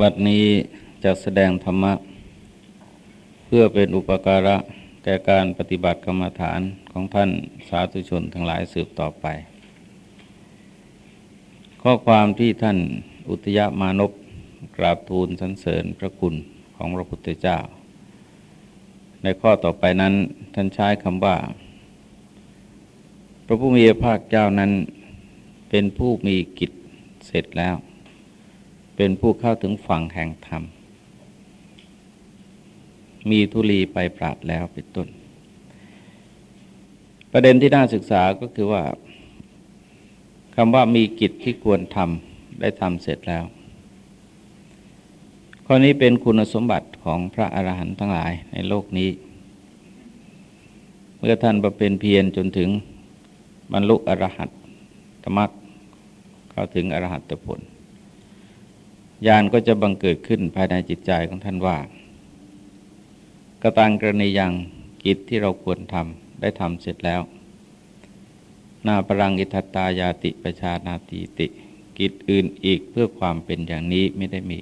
บัดนี้จะแสดงธรรมะ เพื่อเป็นอุปการะแก่การปฏิบัติกรรมฐานของท่านสาธุชนทั้งหลายสืบต่อไป ข้อความที่ท่านอุตยมานพกราบทูลสรรเสริญพระคุณของพระพุทธเจ้า ในข้อต่อไปนั้นท่านใช้คำว่า พระผู้มีพระภาคเจ้านั้นเป็นผู้มีกิจเสร็จแล้ว เป็นผู้เข้าถึงฝั่งแห่งธรรม มีทุลีไปปราดแล้วเป็นต้น ประเด็นที่น่าศึกษาก็คือว่าคำว่ามีกิจที่ควรทำได้ทำเสร็จแล้วข้อนี้เป็นคุณสมบัติของพระอรหันต์ทั้งหลายในโลกนี้ เมื่อท่านประเป็นเพียรจนถึงบรรลุอรหัตตมรรคเข้าถึงอรหัตผล ญาณก็จะบังเกิดขึ้นภายในจิตใจของท่านว่ากระตังกรณียังกิจที่เราควรทำได้ทำเสร็จแล้ว นาปรังอิทัตตายาติประชานาติติ กิจอื่นอีกเพื่อความเป็นอย่างนี้ไม่ได้มี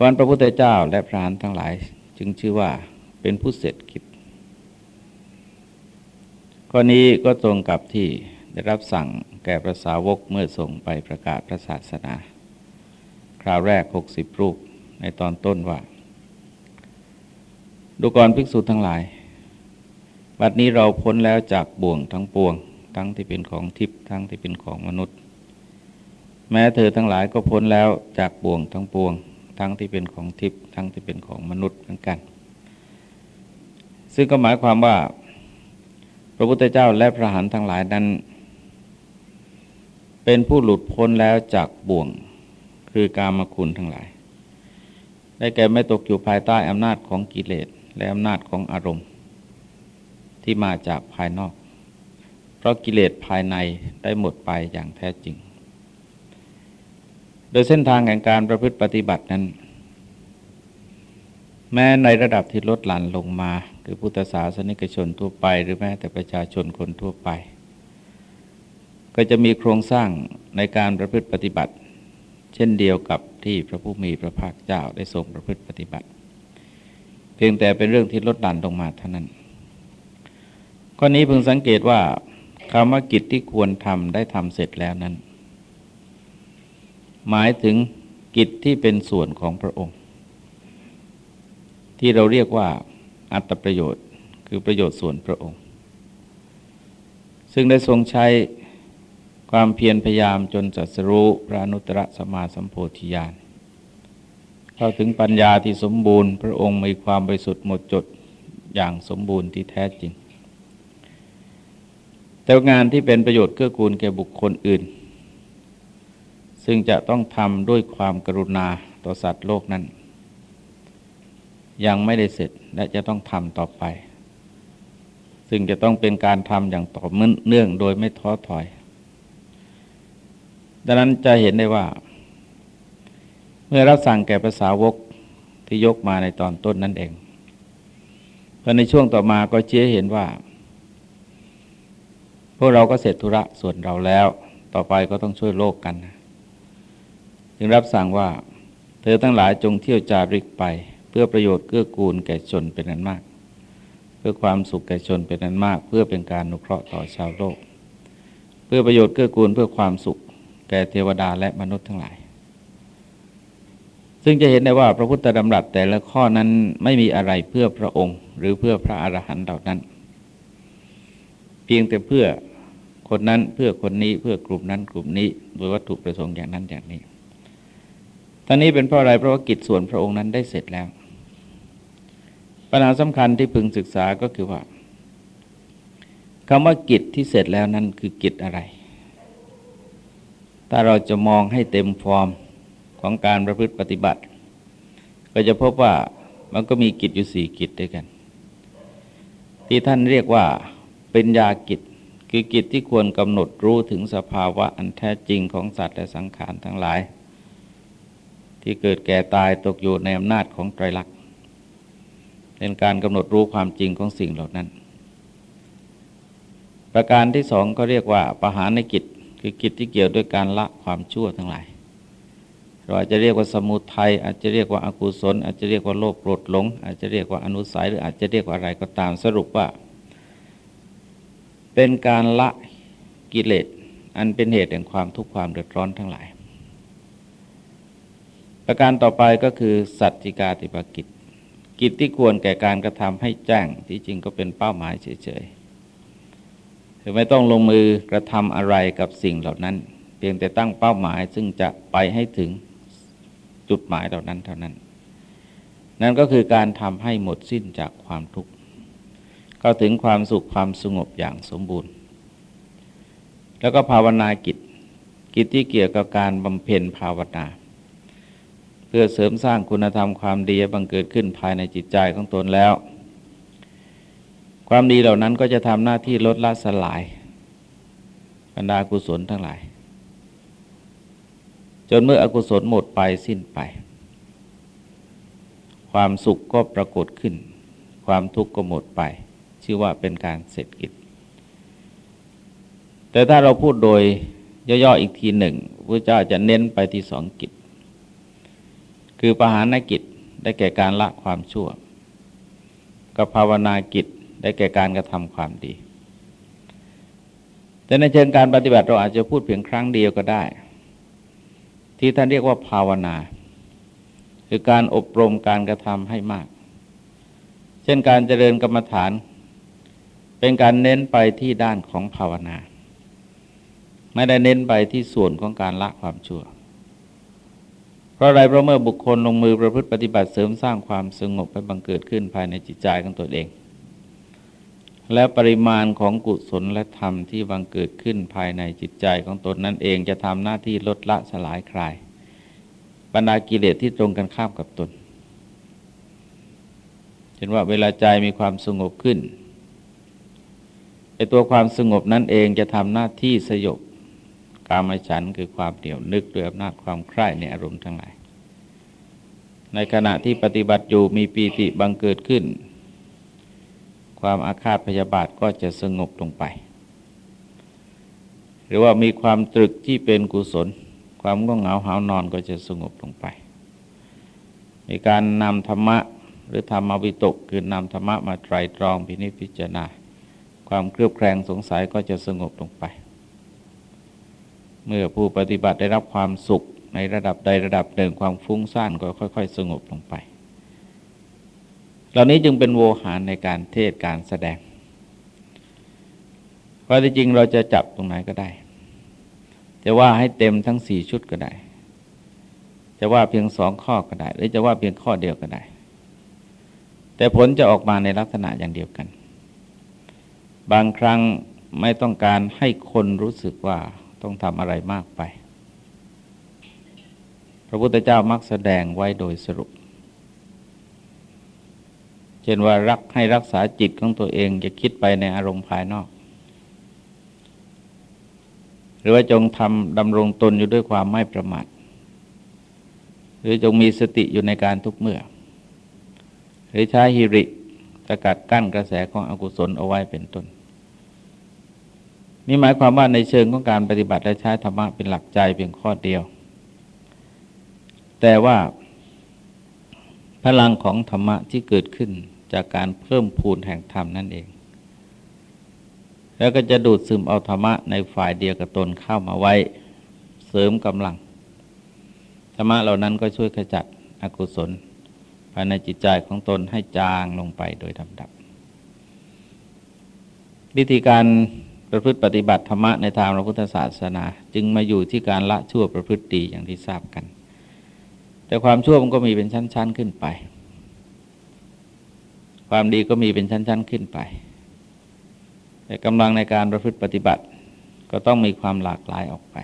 วันพระพุทธเจ้าและพระานทั้งหลาย จึงชื่อว่าเป็นผู้เสร็จกิจข้อนี้ก็ตรงกับที่ได้รับสั่งแก่พระสาวกเมื่อส่งไปประกาศพระศาสนา คราวแรกหกสิบรูปในตอนต้นว่า ดูกรภิกษุทั้งหลาย บัดนี้เราพ้นแล้วจากบ่วงทั้งปวง ทั้งที่เป็นของทิพย์ทั้งที่เป็นของมนุษย์ แม้เธอทั้งหลายก็พ้นแล้วจากบ่วงทั้งปวง ทั้งที่เป็นของทิพย์ทั้งที่เป็นของมนุษย์เหมือนกัน ซึ่งก็หมายความว่า พระพุทธเจ้าและพระหันทั้งหลายนั้น เป็นผู้หลุดพ้นแล้วจากบ่วง คือกามคุณทั้งหลาย ได้แก่ไม่ตกอยู่ภายใต้อำนาจของกิเลสและอำนาจของอารมณ์ ที่มาจากภายนอก เพราะกิเลสภายในได้หมดไปอย่างแท้จริง โดยเส้นทางแห่งการประพฤติปฏิบัตินั้น แม้ในระดับที่ลดหลั่นลงมา คือพุทธศาสนิกชนทั่วไป หรือแม้แต่ประชาชนคนทั่วไป ก็จะมีโครงสร้างในการประพฤติปฏิบัติ เช่นเดียวกับที่พระผู้มีพระภาคเจ้าได้ทรงประพฤติปฏิบัติ เพียงแต่เป็นเรื่องที่ลดหลั่นลงมาเท่านั้น ข้อนี้เพึงสังเกตว่าคำว่ากิจที่ควรทำได้ทำเสร็จแล้วนั้น หมายถึงกิจที่เป็นส่วนของพระองค์ ที่เราเรียกว่าอัตประโยชน์ คือประโยชน์ส่วนพระองค์ ซึ่งได้ทรงใช้ ความเพียรพยายามจนจัสรู้พระนุตรสมาสัมโพธิญาณเข้าถึงปัญญาที่สมบูรณ์ พระองค์มีความบริสุทธิ์หมดจดอย่างสมบูรณ์ที่แท้จริง แต่งานที่เป็นประโยชน์เกื้อกูลแก่บุคคลอื่น ซึ่งจะต้องทำด้วยความกรุณาต่อสัตว์โลกนั้น ยังไม่ได้เสร็จและจะต้องทำต่อไป ซึ่งจะต้องเป็นการทำอย่างต่อเนื่องโดยไม่ท้อถอย ดังนั้นจะเห็นได้ว่า เมื่อรับสั่งแก่ภาษาวกที่ยกมาในตอนต้นนั่นเองพอในช่วงต่อมาก็เชี้เห็นว่า พวกเราก็เสร็จธุระส่วนเราแล้ว ต่อไปก็ต้องช่วยโลกกัน จึงรับสั่งว่า เธอทั้งหลายจงเที่ยวจาริกไป เพื่อประโยชน์เกื้อกูลแก่ชนเป็นนั้นมาก เพื่อความสุขแก่ชนเป็นนั้นมาก เพื่อเป็นการนุเคราะห์ต่อชาวโลก เพื่อประโยชน์เกื้อกูลเพื่อความสุข ก่เทวดาและมนุษย์ทั้งหลาย ซึ่งจะเห็นได้ว่าพระพุทธดำรัสแต่ละข้อนั้นไม่มีอะไรเพื่อพระองค์ หรือเพื่อพระอรหันต์เหล่านั้น เพียงแต่เพื่อคนนั้นเพื่อคนนี้เพื่อกลุ่มนั้นกลุ่มนี้โดยวัตถุประสงค์อย่างนั้นอย่างนี้ตอนนี้เป็นเพราะอะไรเพราะว่ากิจส่วนพระองค์นั้นได้เสร็จแล้ว ปัญหาสำคัญที่พึงศึกษาก็คือว่าคำว่ากิจที่เสร็จแล้วนั้นคือกิจอะไร ถ้าเราจะมองให้เต็มฟอร์มของการประพฤติปฏิบัติ ก็จะพบว่ามันก็มีกิจอยู่สี่กิจด้วยกัน ที่ท่านเรียกว่าเป็นยากิจคือกิจที่ควรกำหนดรู้ถึงสภาวะอันแท้จริงของสัตว์และสังขารทั้งหลาย ที่เกิดแก่ตายตกอยู่ในอำนาจของไตรลักษณ์เป็นการกำหนดรู้ความจริงของสิ่งเหล่านั้น ประการที่สองก็เรียกว่าปหานกิจ คือกิจที่เกี่ยวด้วยการละความชั่วทั้งหลายเราอาจจะเรียกว่าสมุทัยอาจจะเรียกว่าอากุศล อาจจะเรียกว่าโลภโกรธหลง อาจจะเรียกว่าอนุสัยหรืออาจจะเรียกว่าอะไรก็ตามสรุปว่า เป็นการละกิเลสอันเป็นเหตุแห่งความทุกข์ความเดือดร้อนทั้งหลาย ประการต่อไปก็คือ สัจจิกาติปกิจ กิจที่ควรแก่การกระทำให้แจ้งที่จริงก็เป็นเป้าหมายเฉยๆ คือไม่ต้องลงมือกระทำอะไรกับสิ่งเหล่านั้น เพียงแต่ตั้งเป้าหมายซึ่งจะไปให้ถึงจุดหมายเหล่านั้นเท่านั้น นั่นก็คือการทำให้หมดสิ้นจากความทุกข์เข้าถึงความสุขความสงบอย่างสมบูรณ์ แล้วก็ภาวนากิจ กิจที่เกี่ยวกับการบำเพ็ญภาวนาเพื่อเสริมสร้างคุณธรรมความดีบังเกิดขึ้นภายในจิตใจของตนแล้ว ความดีเหล่านั้นก็จะทำหน้าที่ลดละสลายบรรดากุศลทั้งหลาย จนเมื่ออกุศลหมดไปสิ้นไป ความสุขก็ปรากฏขึ้น ความทุกข์ก็หมดไป ชื่อว่าเป็นการเสร็จกิจ แต่ถ้าเราพูดโดยย่อๆอีกทีหนึ่งพระเจ้าจะเน้นไปที่สองกิจ คือปหานกิจได้แก่การละความชั่ว กับภาวนากิจ ได้แก่การกระทำความดี แต่ในเชิงการปฏิบัติเราอาจจะพูดเพียงครั้งเดียวก็ได้ ที่ท่านเรียกว่าภาวนา คือการอบรมการกระทำให้มาก เช่นการเจริญกรรมฐาน เป็นการเน้นไปที่ด้านของภาวนา ไม่ได้เน้นไปที่ส่วนของการละความชั่วเพราะอะไรเพราะเมื่อบุคคลลงมือประพฤติปฏิบัติเสริมสร้างความสงบไปบังเกิดขึ้นภายในจิตใจของตนเอง และปริมาณของกุศลและธรรมที่บังเกิดขึ้นภายในจิตใจของตนนั่นเองจะทำหน้าที่ลดละสลายคลายบรรดากิเลสที่ตรงกันข้ามกับตนเช่นว่าเวลาใจมีความสงบขึ้นไอตัวความสงบนั่นเองจะทำหน้าที่สยบกามฉันคือความเดี่ยวนึกด้วยอำนาจความใคร่ในอารมณ์ทั้งหลายในขณะที่ปฏิบัติอยู่มีปีติบังเกิดขึ้น ความอาฆาตพยาบาทก็จะสงบลงไป หรือว่ามีความตรึกที่เป็นกุศล ความง่วงเหงาหานอนก็จะสงบลงไป มีการนำธรรมะหรือธรรมวิตกคือนำธรรมะมาไตรตรองพินิจพิจารณา ความเครือบแคลงสงสัยก็จะสงบลงไป เมื่อผู้ปฏิบัติได้รับความสุขในระดับใดระดับหนึ่งความฟุ้งซ่านก็ค่อย ๆ สงบลงไป เหล่านี้จึงเป็นโวหารในการเทศการแสดง เพราะที่จริงเราจะจับตรงไหนก็ได้ จะว่าให้เต็มทั้งสี่ชุดก็ได้ จะว่าเพียงสองข้อก็ได้ หรือจะว่าเพียงข้อเดียวก็ได้ แต่ผลจะออกมาในลักษณะอย่างเดียวกัน บางครั้งไม่ต้องการให้คนรู้สึกว่าต้องทำอะไรมากไป พระพุทธเจ้ามักแสดงไว้โดยสรุป เช่นว่ารักให้รักษาจิตของตัวเองอย่าคิดไปในอารมณ์ภายนอก หรือว่าจงทำดำรงตนอยู่ด้วยความไม่ประมาทหรือจงมีสติอยู่ในการทุกเมื่อ หรือใช้ฮิริสกัดกั้นกระแสของอกุศลเอาไว้เป็นต้น นี่หมายความว่าในเชิงของการปฏิบัติและใช้ธรรมะเป็นหลักใจเพียงข้อเดียว แต่ว่าพลังของธรรมะที่เกิดขึ้น จากการเพิ่มพูนแห่งธรรมนั่นเอง แล้วก็จะดูดซึมเอาธรรมะในฝ่ายเดียวกับตนเข้ามาไว้ เสริมกำลัง ธรรมะเหล่านั้นก็ช่วยขจัดอกุศลภายในจิตใจของตนให้จางลงไปโดยลำดับ วิธีการประพฤติปฏิบัติธรรมะในทางพระพุทธศาสนา จึงมาอยู่ที่การละชั่วประพฤติดีอย่างที่ทราบกัน แต่ความชั่วมันก็มีเป็นชั้น ๆ ขึ้นไป ความดีก็มีเป็นชั้น ๆ ขึ้นไป แต่กำลังในการประพฤติปฏิบัติ ก็ต้องมีความหลากหลายออกไป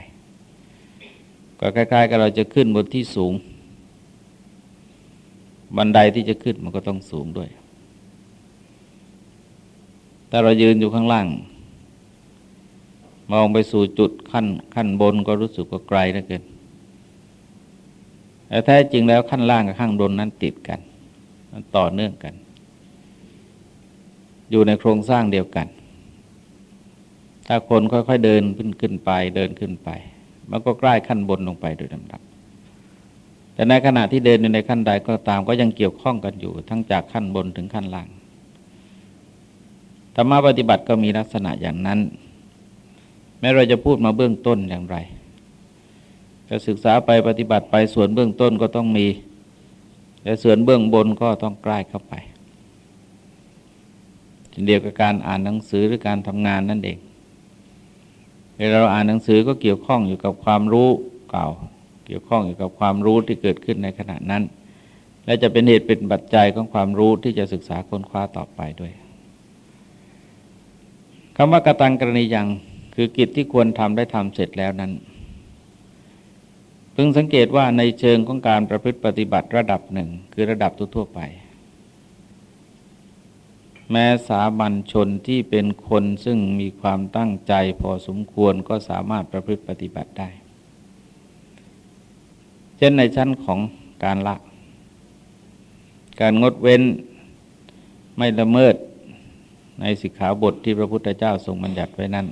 ก็คล้ายๆกับเราจะขึ้นบนที่สูง บันไดที่จะขึ้นมันก็ต้องสูงด้วย แต่เรายืนอยู่ข้างล่าง มองไปสู่จุดขั้นขั้นบนก็รู้สึกว่าไกลเหลือเกินแต่แท้จริงแล้วขั้นล่างกับข้างบนนั้นติดกัน มันต่อเนื่องกัน อยู่ในโครงสร้างเดียวกัน ถ้าคนค่อยๆเดินขึ้นขึ้นไปเดินขึ้นไป มันก็ใกล้ขั้นบนลงไปโดยลำดับ แต่ในขณะที่เดินอยู่ในขั้นใดก็ตามก็ยังเกี่ยวข้องกันอยู่ ทั้งจากขั้นบนถึงขั้นล่างธรรมะปฏิบัติก็มีลักษณะอย่างนั้น แม้เราจะพูดมาเบื้องต้นอย่างไรจะศึกษาไปปฏิบัติไปส่วนเบื้องต้นก็ต้องมีแต่ส่วนเบื้องบนก็ต้องใกล้เข้าไป เดียวกับการอ่านหนังสือหรือการทำงานนั่นเองเวลาเราอ่านหนังสือก็เกี่ยวข้องอยู่กับความรู้เก่า เกี่ยวข้องอยู่กับความรู้ที่เกิดขึ้นในขณะนั้น และจะเป็นเหตุเป็นปัจจัยของความรู้ที่จะศึกษาค้นคว้าต่อไปด้วยคำว่ากตังกรณียังคือกิจที่ควรทำได้ทำเสร็จแล้วนั้นพึงสังเกตว่าในเชิงของการประพฤติปฏิบัติระดับหนึ่งคือระดับทั่วไป แม้สามัญชนที่เป็นคนซึ่งมีความตั้งใจพอสมควรก็สามารถประพฤติปฏิบัติได้ เช่นในชั้นของการละ การงดเว้นไม่ละเมิดในสิกขาบทที่พระพุทธเจ้าทรงบัญญัติไว้นั้น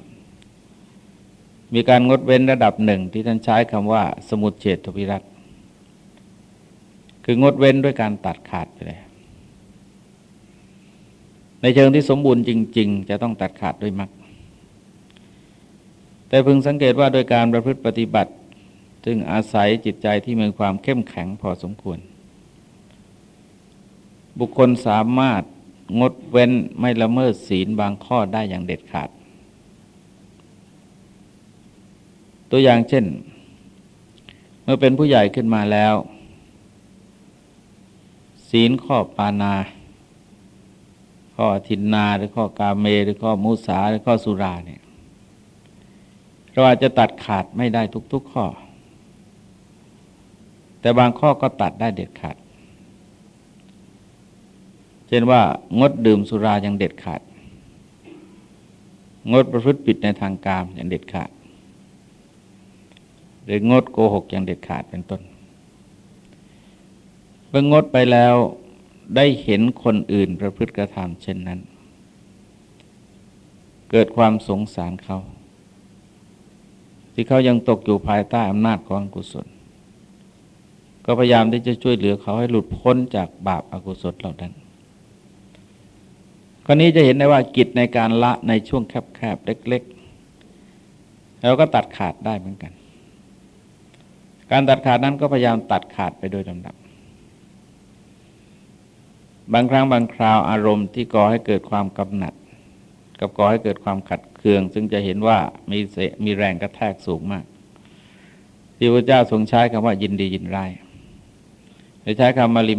มีการงดเว้นระดับหนึ่งที่ท่านใช้คำว่า สมุดเฉตวิรัตคืองดเว้นด้วยการตัดขาดไปเลย ในเชิงที่สมบูรณ์จริง ๆ จะต้องตัดขาดด้วยมักแต่พึงสังเกตว่าโดยการประพฤติปฏิบัติ ซึ่งอาศัยจิตใจที่มีความเข้มแข็งพอสมควร บุคคลสามารถงดเว้นไม่ละเมิดศีลบางข้อได้อย่างเด็ดขาด ตัวอย่างเช่น เมื่อเป็นผู้ใหญ่ขึ้นมาแล้ว ศีลข้อปานา ข้อทินนาหรือข้อกาเม หรือข้อมุสาหรือข้อสุราเนี่ยเราอาจจะตัดขาดไม่ได้ทุก ๆ ข้อ แต่บางข้อก็ตัดได้เด็ดขาด เช่นว่างดดื่มสุราอย่างเด็ดขาด งดประพฤติผิดในทางการอย่างเด็ดขาด หรืองดโกหกอย่างเด็ดขาดเป็นต้นเมื่องดไปแล้ว ได้เห็นคนอื่นประพฤติกระทำเช่นนั้น เกิดความสงสารเขา ที่เขายังตกอยู่ภายใต้อำนาจของกุศล ก็พยายามที่จะช่วยเหลือเขาให้หลุดพ้นจากบาปอากุศลเหล่านั้นคราวนี้จะเห็นได้ว่ากิจในการละในช่วงแคบๆ เล็กๆเราก็ตัดขาดได้เหมือนกัน การตัดขาดนั้นก็พยายามตัดขาดไปโดยลำดับ บางครั้งบางคราวอารมณ์ที่ก่อให้เกิดความกำหนัด กับก่อให้เกิดความขัดเคือง ซึ่งจะเห็นว่ามีเสมีแรงกระแทกสูงมาก ที่พระเจ้าทรงใช้คำว่ายินดียินร้ายใช้คำมาลี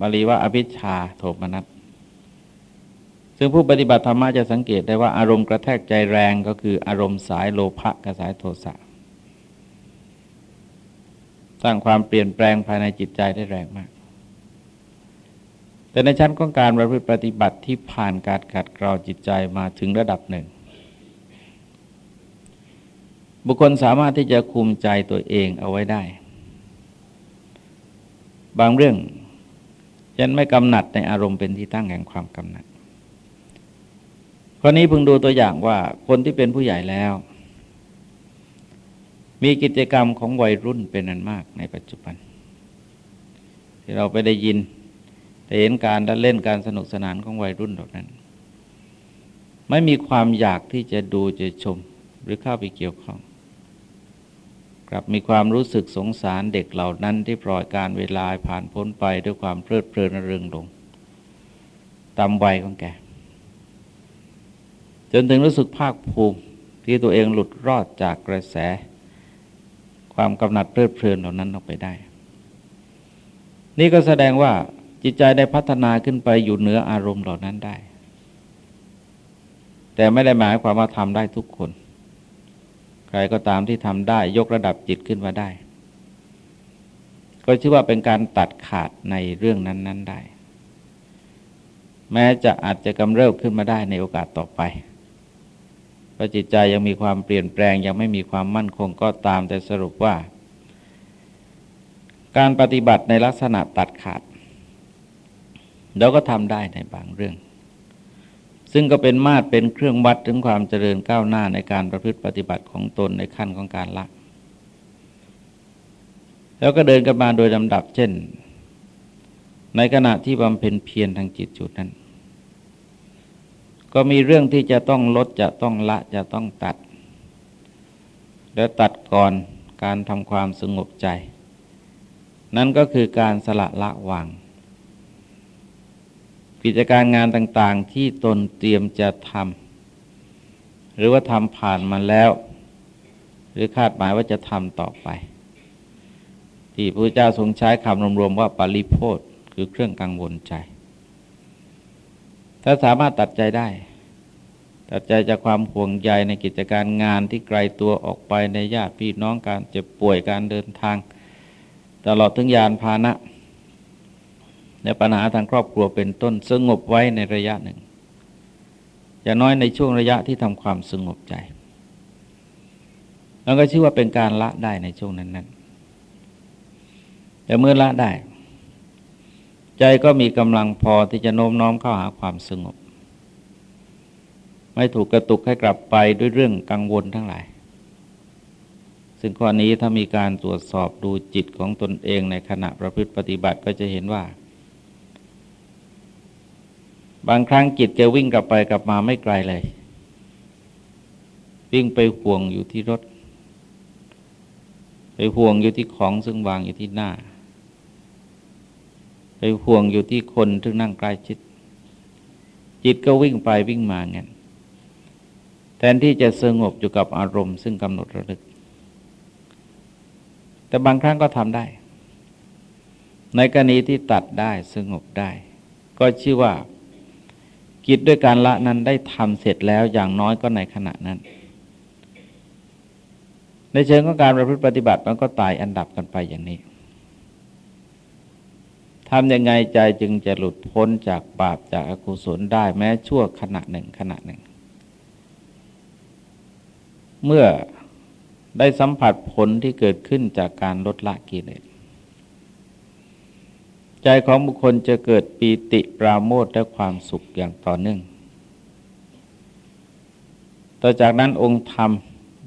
มาลีว่าอภิชาโทมนัสซึ่งผู้ปฏิบัติธรรมะจะสังเกตได้ว่าอารมณ์กระแทกใจแรงก็คืออารมณ์สายโลภะกับสายโทสะสร้างความเปลี่ยนแปลงภายในจิตใจได้แรงมาก แต่ในชั้นของการประพฤติปฏิบัติที่ผ่านการขัดเกลาจิตใจมาถึงระดับหนึ่ง บุคคลสามารถที่จะคุมใจตัวเองเอาไว้ได้ บางเรื่องฉันไม่กำหนัดในอารมณ์เป็นที่ตั้งแห่งความกำหนัดคราวนี้พึงดูตัวอย่างว่าคนที่เป็นผู้ใหญ่แล้ว มีกิจกรรมของวัยรุ่นเป็นอันมากในปัจจุบัน ที่เราไปได้ยิน เห็นการเล่นการสนุกสนานของวัยรุ่นเหล่านั้น ไม่มีความอยากที่จะดูจะชมหรือเข้าไปเกี่ยวข้อง กลับมีความรู้สึกสงสารเด็กเหล่านั้นที่ปล่อยการเวลาผ่านพ้นไปด้วยความเพลิดเพลินเริงลงตามวัยของแก จนถึงรู้สึกภาคภูมิที่ตัวเองหลุดรอดจากกระแส ความกำหนัดเพลิดเพลินเหล่านั้นออกไปได้ นี่ก็แสดงว่า จิตใจได้พัฒนาขึ้นไปอยู่เหนืออารมณ์เหล่านั้นได้ แต่ไม่ได้หมายความว่าทำได้ทุกคน ใครก็ตามที่ทำได้ยกระดับจิตขึ้นมาได้ ก็ชื่อว่าเป็นการตัดขาดในเรื่องนั้น ๆได้ แม้จะอาจจะกำเริบขึ้นมาได้ในโอกาสต่อไปพราะจิตใจยังมีความเปลี่ยนแปลงยังไม่มีความมั่นคงก็ตามแต่สรุปว่า การปฏิบัติในลักษณะตัดขาด เราก็ทำได้ในบางเรื่อง ซึ่งก็เป็นมาตรเป็นเครื่องวัดถึงความเจริญก้าวหน้าในการประพฤติปฏิบัติของตนในขั้นของการละ แล้วก็เดินกันมาโดยลำดับเช่น ในขณะที่บำเพ็ญเพียรทางจิตจุดนั้น ก็มีเรื่องที่จะต้องลดจะต้องละจะต้องตัด และตัดก่อนการทำความสงบใจ นั่นก็คือการสละละวาง กิจการงานต่างๆที่ตนเตรียมจะทำหรือว่าทำผ่านมาแล้ว หรือคาดหมายว่าจะทำต่อไป ที่พระเจ้าทรงใช้คำรวมๆว่าปริโพธคือเครื่องกังวลใจ ถ้าสามารถตัดใจได้ ตัดใจจากความห่วงใยในกิจการงานที่ไกลตัวออกไปในญาติพี่น้องการเจ็บป่วยการเดินทาง ตลอดถึงยานพาหนะ และปัญหาทางครอบครัวเป็นต้นสงบไว้ในระยะหนึ่ง อย่างน้อยในช่วงระยะที่ทำความสงบใจเราก็ชื่อว่าเป็นการละได้ในช่วงนั้นๆ แต่เมื่อละได้ ใจก็มีกำลังพอที่จะโน้มน้อมเข้าหาความสงบ ไม่ถูกกระตุกให้กลับไปด้วยเรื่องกังวลทั้งหลาย ซึ่งข้อนี้ถ้ามีการตรวจสอบดูจิตของตนเองในขณะประพฤติปฏิบัติก็จะเห็นว่า บางครั้งจิตจะวิ่งกลับไปกลับมาไม่ไกลเลย วิ่งไปห่วงอยู่ที่รถ ไปห่วงอยู่ที่ของซึ่งวางอยู่ที่หน้า ไปห่วงอยู่ที่คนที่นั่งใกล้ชิด จิตก็วิ่งไปวิ่งมาเงี้ยแทนที่จะสงบอยู่กับอารมณ์ซึ่งกำหนดระลึก แต่บางครั้งก็ทำได้ ในกรณีที่ตัดได้สงบได้ ก็ชื่อว่า กิจด้วยการละนั้นได้ทำเสร็จแล้วอย่างน้อยก็ในขณะนั้น ในเชิงของการประพฤติปฏิบัติมันก็ตายอันดับกันไปอย่างนี้ทำยังไงใจจึงจะหลุดพ้นจากบาปจากอากุศลได้แม้ชั่วขณะหนึ่งขณะหนึ่ง เมื่อได้สัมผัสผลที่เกิดขึ้นจากการลดละกิเลส ใจของบุคคลจะเกิดปีติปราโมทและความสุขอย่างต่อเนื่อง ต่อจากนั้นองค์ธรรม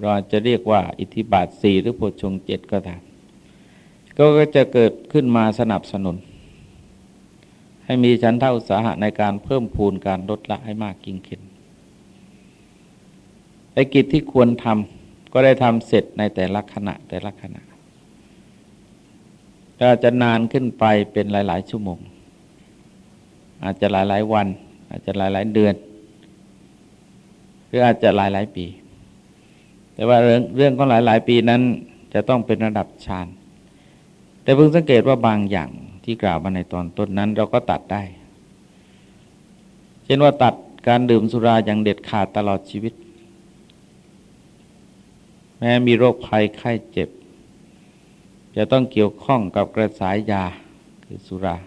เราจะเรียกว่าอิทธิบาทสี่หรือโพชงเจ็ดก็ตามก็จะเกิดขึ้นมาสนับสนุน ให้มีชั้นเท่าสาหะในการเพิ่มพูนการลดละให้มากยิ่งขึ้นไอ้กิจที่ควรทำก็ได้ทำเสร็จในแต่ละขณะแต่ละขณะ อาจจะนานขึ้นไปเป็นหลาย ๆ ชั่วโมง อาจจะหลาย ๆ วัน อาจจะหลาย ๆ เดือน หรืออาจจะหลาย ๆ ปี แต่ว่าเรื่องเรื่องของหลาย ๆ ปีนั้นจะต้องเป็นระดับฌานแต่เพิ่งสังเกตว่าบางอย่างที่กล่าวมาในตอนต้นนั้น เราก็ตัดได้ เช่นว่าตัดการดื่มสุราอย่างเด็ดขาดตลอดชีวิต แม้มีโรคภัยไข้เจ็บ จะต้องเกี่ยวข้องกับกระสายยาคือสุรา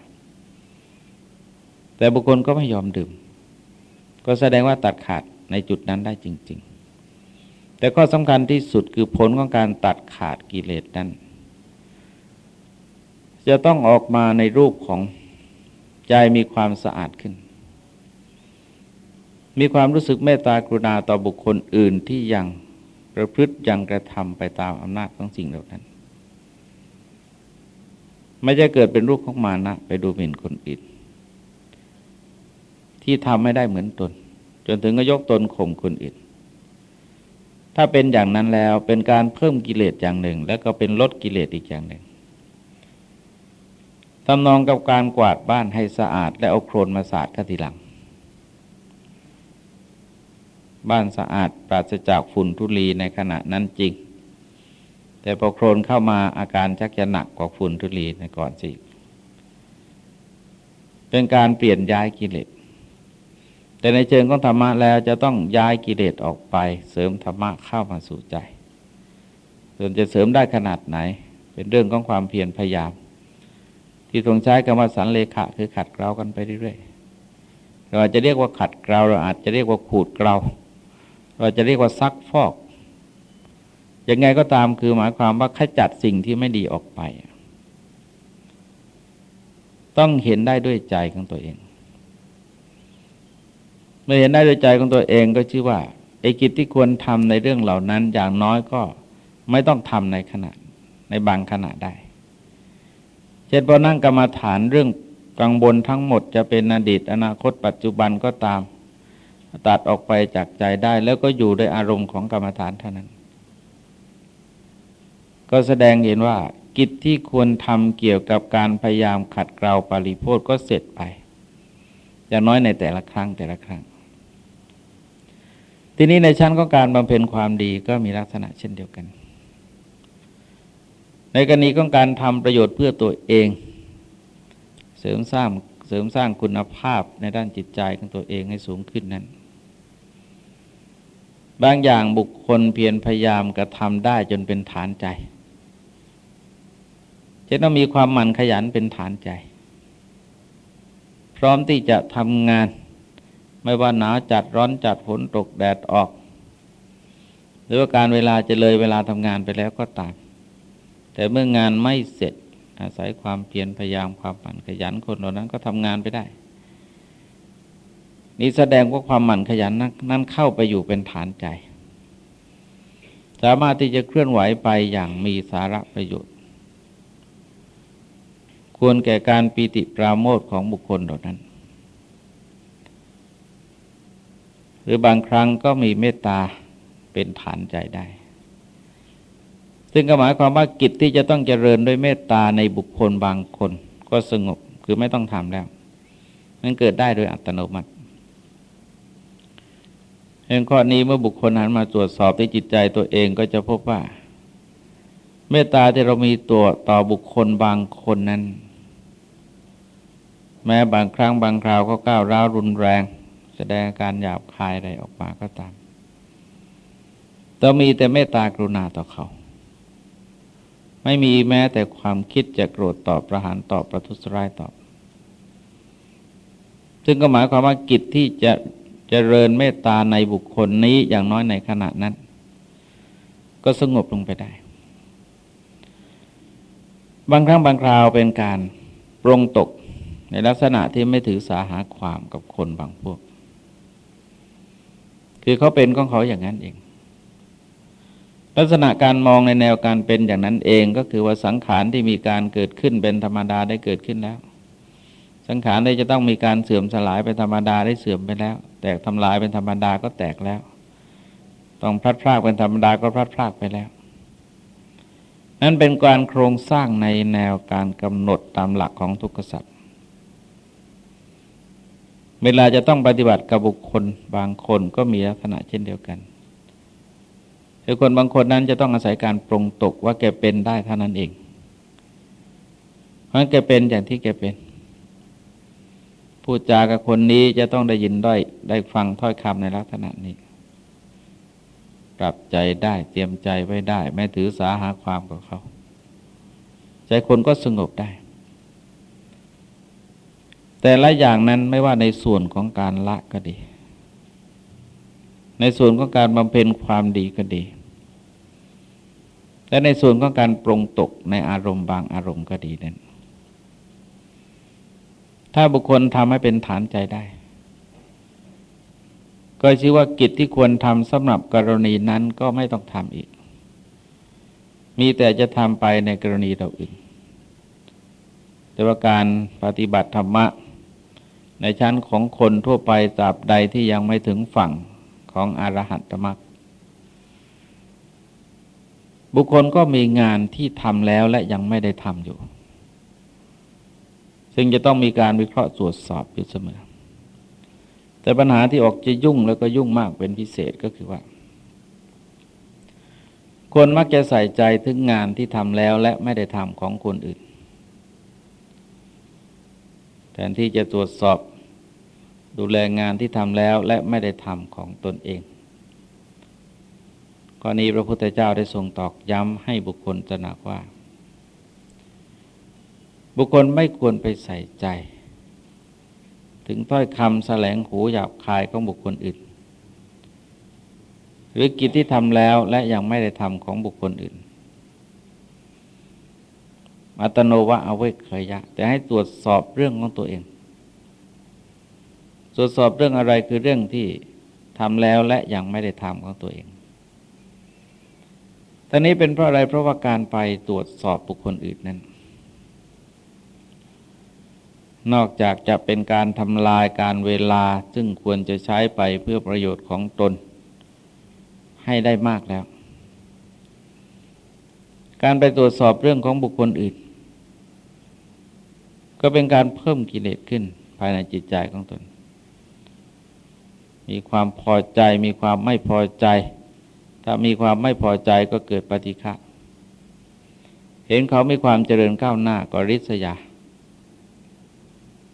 แต่บุคคลก็ไม่ยอมดื่ม ก็แสดงว่าตัดขาดในจุดนั้นได้จริง ๆ แต่ข้อสำคัญที่สุดคือผลของการตัดขาดกิเลสนั้น จะต้องออกมาในรูปของใจมีความสะอาดขึ้น มีความรู้สึกเมตตากรุณาต่อบุคคลอื่นที่ยังประพฤติยังกระทำไปตามอำนาจของสิ่งเหล่านั้น ไม่จะเกิดเป็นรูปของมานะ ไปดูหมิ่นคนอื่นที่ทำไม่ได้เหมือนตน จนถึงก็ยกตนข่มคนอื่น ถ้าเป็นอย่างนั้นแล้วเป็นการเพิ่มกิเลสอย่างหนึ่ง แล้วก็เป็นลดกิเลสอีกอย่างหนึ่งทำนองกับการกวาดบ้านให้สะอาด และเอาโครนมาสาดก็ทีหลัง บ้านสะอาดปราศจากฝุ่นทุลีในขณะนั้นจริง แต่พอโครนเข้ามาอาการชักจะหนักกว่าฝุ่นทุลีในก่อนสิเป็นการเปลี่ยนย้ายกิเลส แต่ในเชิงของธรรมะแล้วจะต้องย้ายกิเลสออกไป เสริมธรรมะเข้ามาสู่ใจ ส่วนจะเสริมได้ขนาดไหน เป็นเรื่องของความเพียรพยายาม ที่ทรงใช้คำว่าสันเลขะคือขัดเกลากันไปเรื่อยๆเราอาจจะเรียกว่าขัดเกลาเราอาจจะเรียกว่าขูดเกลาเราจะเรียกว่าซักฟอก ยังไงก็ตามคือหมายความว่าขจัดสิ่งที่ไม่ดีออกไป ต้องเห็นได้ด้วยใจของตัวเอง เมื่อเห็นได้ด้วยใจของตัวเองก็ชื่อว่าไอ้กิจที่ควรทำในเรื่องเหล่านั้น อย่างน้อยก็ไม่ต้องทำในขณะในบางขณะได้ เช่นพอนั่งกรรมาฐานเรื่องกังวลทั้งหมดจะเป็นอดีตอนาคตปัจจุบันก็ตาม ตัดออกไปจากใจได้แล้วก็อยู่ด้วยอารมณ์ของกรรมฐานเท่านั้น ก็แสดงเห็นว่ากิจที่ควรทำเกี่ยวกับการพยายามขัดเกลาปริโพธก็เสร็จไป อย่างน้อยในแต่ละครั้งแต่ละครั้ง ทีนี้ในชั้นของการบำเพ็ญความดีก็มีลักษณะเช่นเดียวกัน ในกรณีของการทำประโยชน์เพื่อตัวเอง เสริมสร้างเสริมสร้างคุณภาพในด้านจิตใจของตัวเองให้สูงขึ้นนั้น บางอย่างบุคคลเพียรพยายามกระทำได้จนเป็นฐานใจ จะต้องมีความหมั่นขยันเป็นฐานใจ พร้อมที่จะทำงาน ไม่ว่าหนาวจัดร้อนจัดฝนตกแดดออก หรือว่าการเวลาจะเลยเวลาทำงานไปแล้วก็ตาม แต่เมื่องานไม่เสร็จอาศัยความเพียรพยายามความหมั่นขยันคนเหล่านั้นก็ทำงานไปได้ นี่แสดงว่าความหมั่นขยันนั้นเข้าไปอยู่เป็นฐานใจ สามารถที่จะเคลื่อนไหวไปอย่างมีสาระประโยชน์ ควรแก่การปีติปราโมทของบุคคลเหล่านั้น หรือบางครั้งก็มีเมตตาเป็นฐานใจได้ ซึ่งก็หมายความว่ากิจที่จะต้องเจริญด้วยเมตตาในบุคคลบางคน ก็สงบคือไม่ต้องทำแล้ว มันเกิดได้โดยอัตโนมัติเรื่องข้อนี้เมื่อบุคคลหันมาตรวจสอบที่จิตใจตัวเองก็จะพบว่า เมตตาที่เรามีตัวต่อบุคคลบางคนนั้น แม้บางครั้งบางคราวก็ก้าวร้าวรุนแรง แสดงการหยาบคายอะไรออกมาก็ตามแต่มีแต่เมตตากรุณาต่อเขา ไม่มีแม้แต่ความคิดจะโกรธตอบประหารตอบประทุษร้ายตอบ ซึ่งก็หมายความว่ากิจที่จะจะเจริญเมตตาในบุคคลนี้อย่างน้อยในขณะนั้น ก็สงบลงไปได้ บางครั้งบางคราวเป็นการปรงตก ในลักษณะที่ไม่ถือสาหาความกับคนบางพวก คือเขาเป็นของเขาอย่างนั้นเอง ลักษณะการมองในแนวการเป็นอย่างนั้นเองก็คือว่าสังขารที่มีการเกิดขึ้นเป็นธรรมดาได้เกิดขึ้นแล้ว สังขารได้จะต้องมีการเสื่อมสลายเป็นธรรมดาได้เสื่อมไปแล้ว แตกทำลายเป็นธรรมดาก็แตกแล้ว ต้องพลัดพรากเป็นธรรมดาก็พลัดพรากไปแล้วนั่นเป็นการโครงสร้างในแนวการกำหนดตามหลักของทุกขสัตว์ เวลาจะต้องปฏิบัติกับบุคคลบางคนก็มีลักษณะเช่นเดียวกันคือคนบางคนนั้นจะต้องอาศัยการปรงตกว่าแกเป็นได้เท่านั้นเอง เพราะแกเป็นอย่างที่แกเป็น พูดจากับคนนี้จะต้องได้ยินได้ได้ฟังถ้อยคำในลักษณะนี้ ปรับใจได้เตรียมใจไว้ได้ ไม่ถือสาหาความกับเขา ใจคนก็สงบได้ แต่ละอย่างนั้นไม่ว่าในส่วนของการละก็ดี ในส่วนของการบำเพ็ญความดีก็ดี และในส่วนของการปรงตกในอารมณ์บางอารมณ์ก็ดีนั้น ถ้าบุคคลทำให้เป็นฐานใจได้ ก็ชื่อว่ากิจที่ควรทำสำหรับกรณีนั้นก็ไม่ต้องทำอีก มีแต่จะทำไปในกรณีเราอื่นแต่ว่าการปฏิบัติธรรมะ ในชั้นของคนทั่วไปตราบใดที่ยังไม่ถึงฝั่งของอรหัตตมรรคบุคคลก็มีงานที่ทำแล้วและยังไม่ได้ทำอยู่ ซึ่งจะต้องมีการวิเคราะห์ตรวจสอบอยู่เสมอ แต่ปัญหาที่ออกจะยุ่งแล้วก็ยุ่งมากเป็นพิเศษก็คือว่า คนมักจะใส่ใจถึงงานที่ทำแล้วและไม่ได้ทำของคนอื่น แทนที่จะตรวจสอบดูแลงานที่ทำแล้วและไม่ได้ทำของตนเองกรณีพระพุทธเจ้าได้ทรงตอกย้ำให้บุคคลตระหนักว่า บุคคลไม่ควรไปใส่ใจ ถึงถ้อยคำแสลงหูหยาบคายของบุคคลอื่น หรือกิจที่ทำแล้วและยังไม่ได้ทำของบุคคลอื่น อัตโนวะเอาไว้เคยยะ แต่ให้ตรวจสอบเรื่องของตัวเอง ตรวจสอบเรื่องอะไรคือเรื่องที่ทำแล้วและยังไม่ได้ทำของตัวเองตอนนี้เป็นเพราะอะไรเพราะว่าการไปตรวจสอบบุคคลอื่นนั้น นอกจากจะเป็นการทำลายการเวลาซึ่งควรจะใช้ไปเพื่อประโยชน์ของตน ให้ได้มากแล้ว การไปตรวจสอบเรื่องของบุคคลอื่น ก็เป็นการเพิ่มกิเลสขึ้นภายในจิตใจของตน มีความพอใจมีความไม่พอใจ ถ้ามีความไม่พอใจก็เกิดปฏิฆะเห็นเขามีความเจริญก้าวหน้าก็ริษยา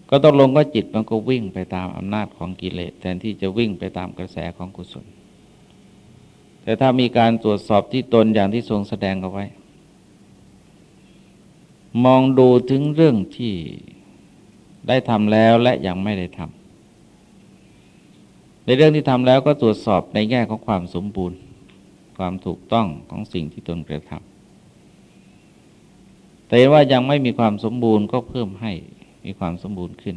ก็ต้องลงก็จิตมันก็วิ่งไปตามอำนาจของกิเลสแทนที่จะวิ่งไปตามกระแสของกุศล แต่ถ้ามีการตรวจสอบที่ตนอย่างที่ทรงแสดงเอาไว้ มองดูถึงเรื่องที่ได้ทำแล้วและยังไม่ได้ทำในเรื่องที่ทำแล้วก็ตรวจสอบในแง่ของความสมบูรณ์ ความถูกต้องของสิ่งที่ตนกระทำแต่ว่ายังไม่มีความสมบูรณ์ก็เพิ่มให้มีความสมบูรณ์ขึ้น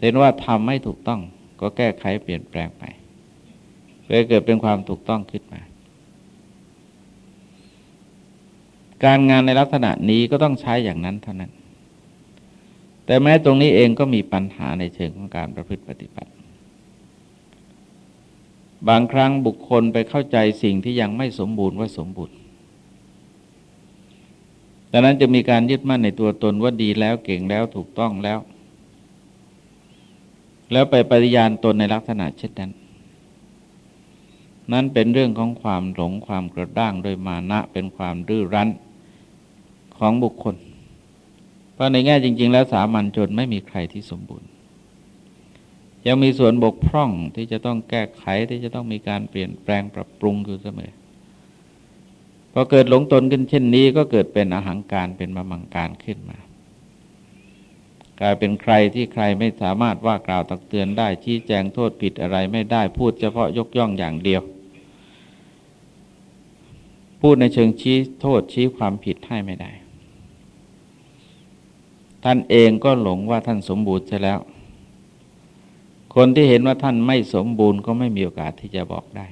เห็นว่าทำไม่ถูกต้องก็แก้ไขเปลี่ยนแปลงไปเพื่อเกิดเป็นความถูกต้องขึ้นมา การงานในลักษณะนี้ก็ต้องใช้อย่างนั้นเท่านั้น แต่แม้ตรงนี้เองก็มีปัญหาในเชิงของการประพฤติปฏิบัติ บางครั้งบุคคลไปเข้าใจสิ่งที่ยังไม่สมบูรณ์ว่าสมบูรณ์ดังนั้นจะมีการยึดมั่นในตัวตนว่าดีแล้วเก่งแล้วถูกต้องแล้ว แล้วไปปฏิญาณตนในลักษณะเช่นนั้น นั้นเป็นเรื่องของความหลงความกระด้างโดยมานะเป็นความดื้อรั้น ของบุคคล เพราะในแง่จริง ๆ แล้วสามัญชนไม่มีใครที่สมบูรณ์ ยังมีส่วนบกพร่องที่จะต้องแก้ไขที่จะต้องมีการเปลี่ยนแปลงปรับปรุงอยู่เสมอพอเกิดหลงตนขึ้นเช่นนี้ก็เกิดเป็นอาหางการเป็นมามังการขึ้นมากลายเป็นใครที่ใครไม่สามารถว่ากล่าวตักเตือนได้ชี้แจงโทษผิดอะไรไม่ได้พูดเฉพาะยกย่องอย่างเดียว พูดในเชิงชี้โทษชี้ความผิดให้ไม่ได้ ท่านเองก็หลงว่าท่านสมบูรณ์ใช่แล้ว คนที่เห็นว่าท่านไม่สมบูรณ์ก็ไม่มีโอกาสที่จะบอกได้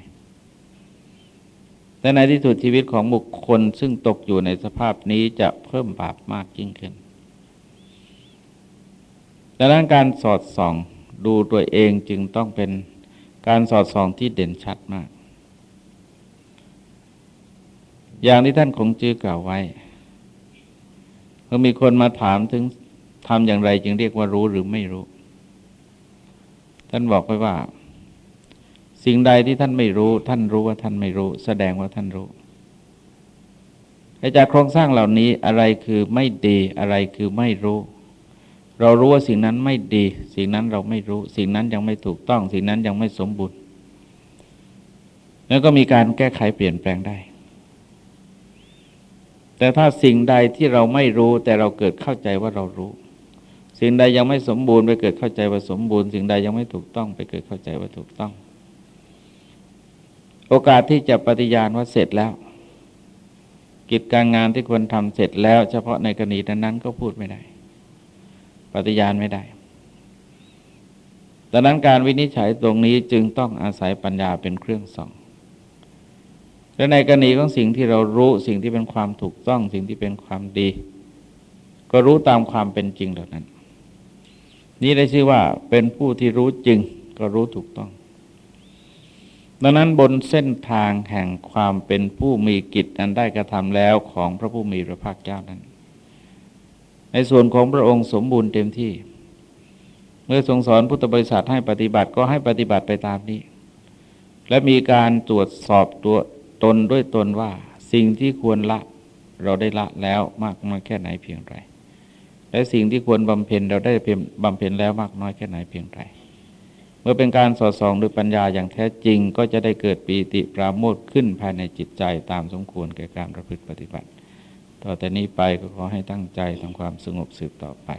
แต่ในที่สุดชีวิตของบุคคลซึ่งตกอยู่ในสภาพนี้จะเพิ่มบาปมากยิ่งขึ้นดังนั้นการสอดส่องดูตัวเองจึงต้องเป็นการสอดส่องที่เด่นชัดมาก อย่างที่ท่านคงจื้อกล่าวไว้เมื่อมีคนมาถามถึง ทำอย่างไรจึงเรียกว่ารู้หรือไม่รู้ ท่านบอกไปว่า สิ่งใดที่ท่านไม่รู้ ท่านรู้ว่าท่านไม่รู้ แสดงว่าท่านรู้จากโครงสร้างเหล่านี้อะไรคือไม่ดีอะไรคือไม่รู้ เรารู้ว่าสิ่งนั้นไม่ดี สิ่งนั้นเราไม่รู้ สิ่งนั้นยังไม่ถูกต้อง สิ่งนั้นยังไม่สมบูรณ์ แล้วก็มีการแก้ไขเปลี่ยนแปลงได้ แต่ถ้าสิ่งใดที่เราไม่รู้ แต่เราเกิดเข้าใจว่าเรารู้ สิ่งใดยังไม่สมบูรณ์ไปเกิดเข้าใจว่าสมบูรณ์ สิ่งใดยังไม่ถูกต้องไปเกิดเข้าใจว่าถูกต้อง โอกาสที่จะปฏิญาณว่าเสร็จแล้ว กิจการงานที่ควรทำเสร็จแล้ว เฉพาะในกรณีนั้นก็พูดไม่ได้ ปฏิญาณไม่ได้ดังนั้นการวินิจฉัยตรงนี้จึงต้องอาศัยปัญญาเป็นเครื่องส่องและในกรณีของสิ่งที่เรารู้สิ่งที่เป็นความถูกต้องสิ่งที่เป็นความดี ก็รู้ตามความเป็นจริงเหล่านั้น นี่ได้ชื่อว่าเป็นผู้ที่รู้จริงก็รู้ถูกต้อง ดังนั้นบนเส้นทางแห่งความเป็นผู้มีกิจอันได้กระทำแล้วของพระผู้มีพระภาคเจ้านั้น ในส่วนของพระองค์สมบูรณ์เต็มที่ เมื่อทรงสอนพุทธบริษัทให้ปฏิบัติก็ให้ปฏิบัติไปตามนี้ และมีการตรวจสอบตัวตนด้วยตนว่า สิ่งที่ควรละเราได้ละแล้วมากน้อยแค่ไหนเพียงไร และสิ่งที่ควรบำเพ็ญเราได้บำเพ็ญแล้วมากน้อยแค่ไหนเพียงไรเมื่อเป็นการสอดส่องด้วยปัญญาอย่างแท้จริง ก็จะได้เกิดปีติปราโมทขึ้นภายในจิตใจตามสมควรแก่การประพฤติปฏิบัติ ต่อแต่นี้ไปก็ขอให้ตั้งใจทำความสงบสืบต่อไป